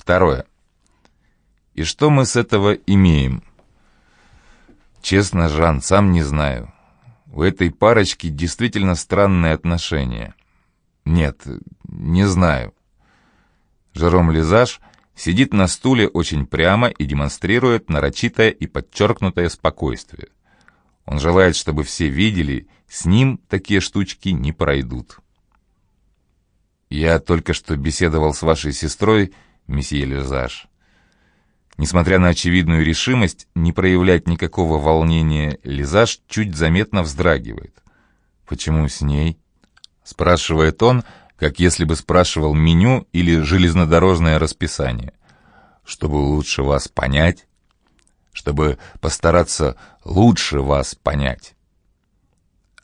Второе. И что мы с этого имеем? Честно, Жан, сам не знаю. У этой парочки действительно странные отношения. Нет, не знаю. Жером Лизаж сидит на стуле очень прямо и демонстрирует нарочитое и подчеркнутое спокойствие. Он желает, чтобы все видели, с ним такие штучки не пройдут. Я только что беседовал с вашей сестрой, месье Лизаж. Несмотря на очевидную решимость не проявлять никакого волнения, Лизаж чуть заметно вздрагивает. «Почему с ней?» — спрашивает он, как если бы спрашивал меню или железнодорожное расписание. «Чтобы лучше вас понять, чтобы постараться лучше вас понять».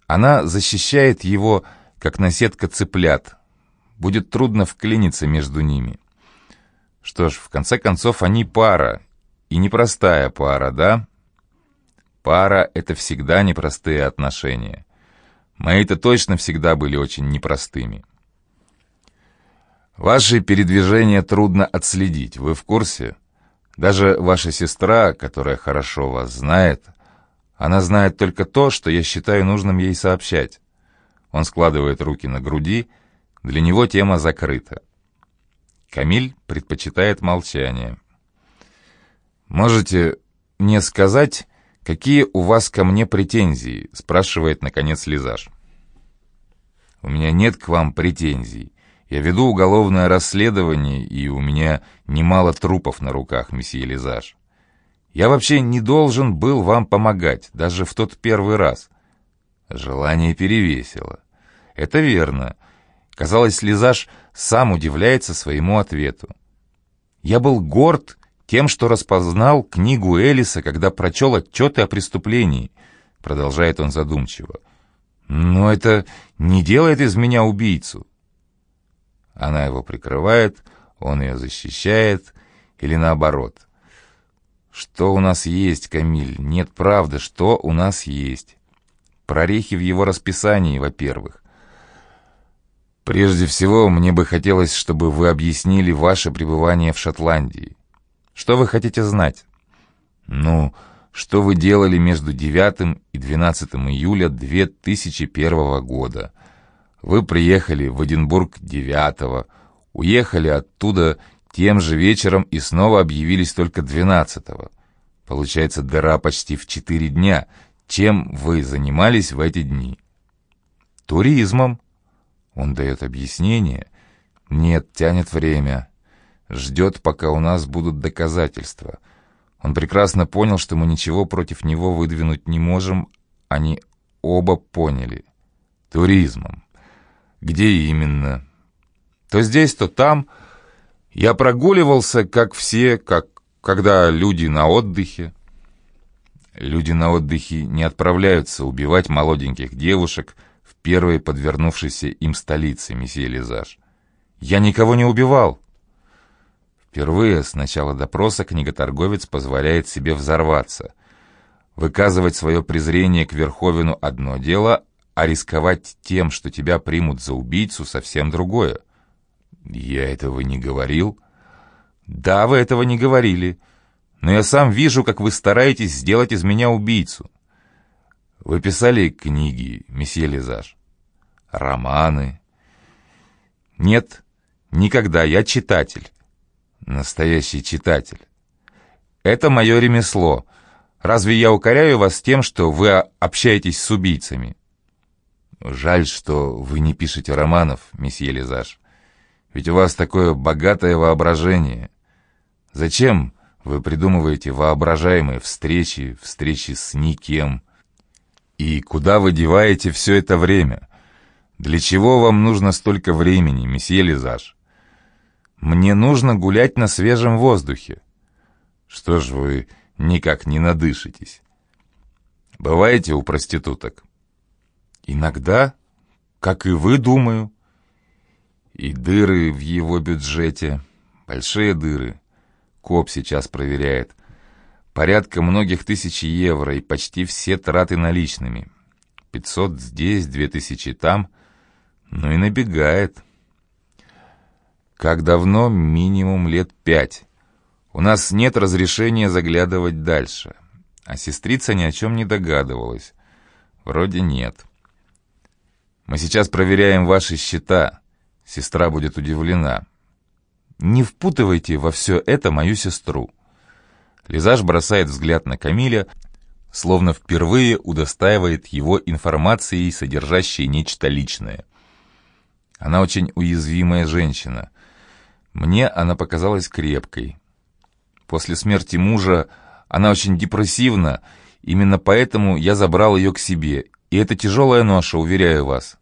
Она защищает его, как наседка цыплят. Будет трудно вклиниться между ними. Что ж, в конце концов, они пара. И непростая пара, да? Пара — это всегда непростые отношения. Мои-то точно всегда были очень непростыми. Ваши передвижения трудно отследить, вы в курсе? Даже ваша сестра, которая хорошо вас знает, она знает только то, что я считаю нужным ей сообщать. Он складывает руки на груди, для него тема закрыта. Камиль предпочитает молчание. «Можете мне сказать, какие у вас ко мне претензии?» спрашивает, наконец, Лизаж. «У меня нет к вам претензий. Я веду уголовное расследование, и у меня немало трупов на руках, месье Лизаж. Я вообще не должен был вам помогать, даже в тот первый раз». Желание перевесило. «Это верно. Казалось, Лизаж сам удивляется своему ответу. «Я был горд тем, что распознал книгу Элиса, когда прочел отчеты о преступлении», — продолжает он задумчиво. «Но это не делает из меня убийцу». Она его прикрывает, он ее защищает, или наоборот. «Что у нас есть, Камиль? Нет, правда, что у нас есть?» Прорехи в его расписании, во-первых. Прежде всего, мне бы хотелось, чтобы вы объяснили ваше пребывание в Шотландии. Что вы хотите знать? Ну, что вы делали между 9 и 12 июля 2001 года? Вы приехали в Эдинбург 9 уехали оттуда тем же вечером и снова объявились только 12 -го. Получается дыра почти в 4 дня. Чем вы занимались в эти дни? Туризмом. Он дает объяснение. Нет, тянет время. Ждет, пока у нас будут доказательства. Он прекрасно понял, что мы ничего против него выдвинуть не можем. Они оба поняли. Туризмом. Где именно? То здесь, то там. Я прогуливался, как все, как когда люди на отдыхе. Люди на отдыхе не отправляются убивать молоденьких девушек, первой подвернувшейся им столице, месье Лизаж. «Я никого не убивал!» Впервые с начала допроса книготорговец позволяет себе взорваться. Выказывать свое презрение к Верховину одно дело, а рисковать тем, что тебя примут за убийцу, совсем другое. «Я этого не говорил». «Да, вы этого не говорили, но я сам вижу, как вы стараетесь сделать из меня убийцу». «Вы писали книги, месье Лизаж?» Романы. Нет, никогда, я читатель. Настоящий читатель. Это мое ремесло. Разве я укоряю вас тем, что вы общаетесь с убийцами? Жаль, что вы не пишете романов, месье Лизаж. Ведь у вас такое богатое воображение. Зачем вы придумываете воображаемые встречи, встречи с никем? И куда вы деваете все это время? «Для чего вам нужно столько времени, месье Лизаж?» «Мне нужно гулять на свежем воздухе». «Что ж вы никак не надышитесь?» «Бываете у проституток?» «Иногда, как и вы, думаю». «И дыры в его бюджете, большие дыры. Коп сейчас проверяет. Порядка многих тысяч евро и почти все траты наличными. Пятьсот здесь, две тысячи там». Ну и набегает. Как давно? Минимум лет пять. У нас нет разрешения заглядывать дальше. А сестрица ни о чем не догадывалась. Вроде нет. Мы сейчас проверяем ваши счета. Сестра будет удивлена. Не впутывайте во все это мою сестру. Лизаж бросает взгляд на Камиля, словно впервые удостаивает его информацией, содержащей нечто личное. Она очень уязвимая женщина. Мне она показалась крепкой. После смерти мужа она очень депрессивна, именно поэтому я забрал ее к себе. И это тяжелая ноша, уверяю вас.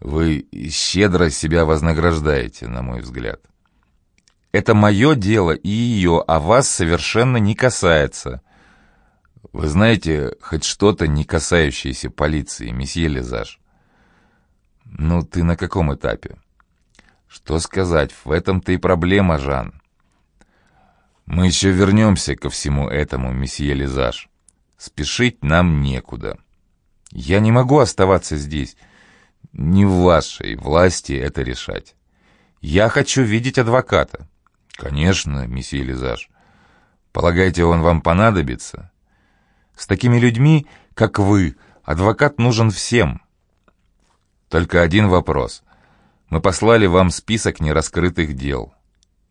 Вы щедро себя вознаграждаете, на мой взгляд. Это мое дело и ее, а вас совершенно не касается. Вы знаете хоть что-то, не касающееся полиции, месье Лизаж? Ну, ты на каком этапе? Что сказать, в этом-то и проблема, Жан. Мы еще вернемся ко всему этому, месье Лизаж. Спешить нам некуда. Я не могу оставаться здесь. Не в вашей власти это решать. Я хочу видеть адвоката. «Конечно, месье Лизаж. Полагаете, он вам понадобится? С такими людьми, как вы, адвокат нужен всем. Только один вопрос. Мы послали вам список нераскрытых дел.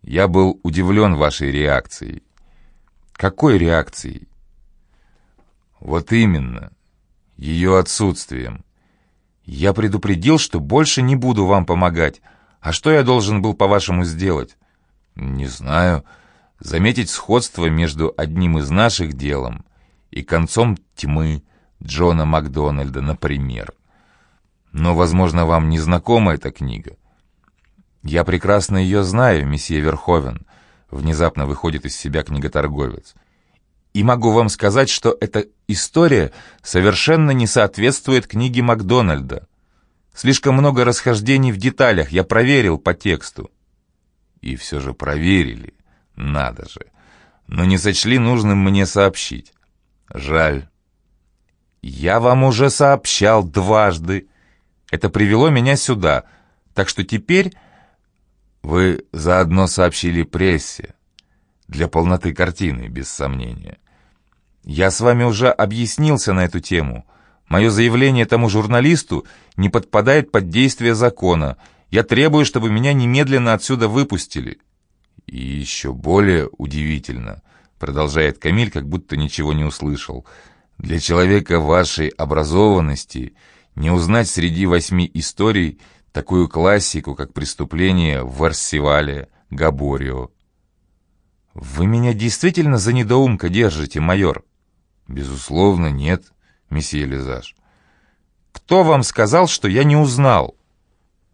Я был удивлен вашей реакцией». «Какой реакцией?» «Вот именно. Ее отсутствием. Я предупредил, что больше не буду вам помогать. А что я должен был, по-вашему, сделать?» Не знаю. Заметить сходство между одним из наших делом и концом тьмы Джона Макдональда, например. Но, возможно, вам не знакома эта книга. Я прекрасно ее знаю, месье Верховен, внезапно выходит из себя книготорговец. И могу вам сказать, что эта история совершенно не соответствует книге Макдональда. Слишком много расхождений в деталях, я проверил по тексту. И все же проверили. Надо же. Но не сочли нужным мне сообщить. Жаль. Я вам уже сообщал дважды. Это привело меня сюда. Так что теперь вы заодно сообщили прессе. Для полноты картины, без сомнения. Я с вами уже объяснился на эту тему. Мое заявление тому журналисту не подпадает под действие закона — я требую, чтобы меня немедленно отсюда выпустили». «И еще более удивительно», — продолжает Камиль, как будто ничего не услышал, «для человека вашей образованности не узнать среди восьми историй такую классику, как преступление в Арсивале, Габорио». «Вы меня действительно за недоумка держите, майор?» «Безусловно, нет, месье Лизаж». «Кто вам сказал, что я не узнал?»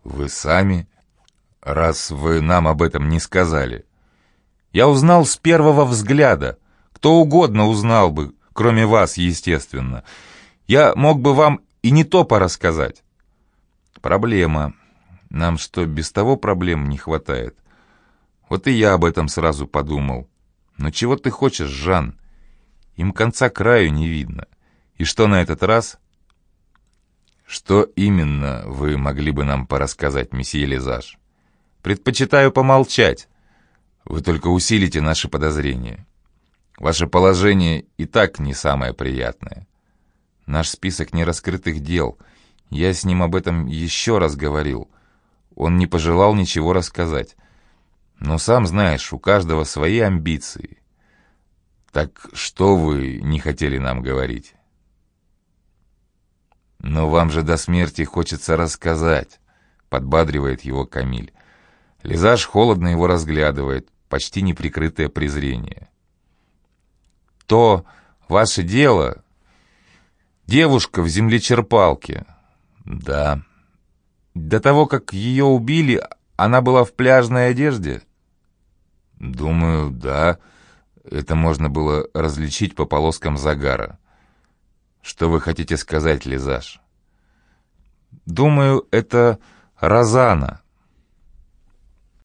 «Вы сами, раз вы нам об этом не сказали». «Я узнал с первого взгляда. Кто угодно узнал бы, кроме вас, естественно. Я мог бы вам и не то порассказать». «Проблема. Нам что, без того проблем не хватает?» Вот и я об этом сразу подумал. Но чего ты хочешь, Жан? Им конца краю не видно. И что на этот раз? «Что именно вы могли бы нам порассказать, месье Лизаж?» «Предпочитаю помолчать. Вы только усилите наши подозрения. Ваше положение и так не самое приятное. Наш список нераскрытых дел. Я с ним об этом еще раз говорил. Он не пожелал ничего рассказать. Но сам знаешь, у каждого свои амбиции. Так что вы не хотели нам говорить?» «Но вам же до смерти хочется рассказать», — подбадривает его Камиль. Лизаж холодно его разглядывает, почти неприкрытое презрение. «То ваше дело...» «Девушка в землечерпалке». «Да». «До того, как ее убили, она была в пляжной одежде?» «Думаю, да. Это можно было различить по полоскам загара». Что вы хотите сказать, Лизаж? Думаю, это Розана.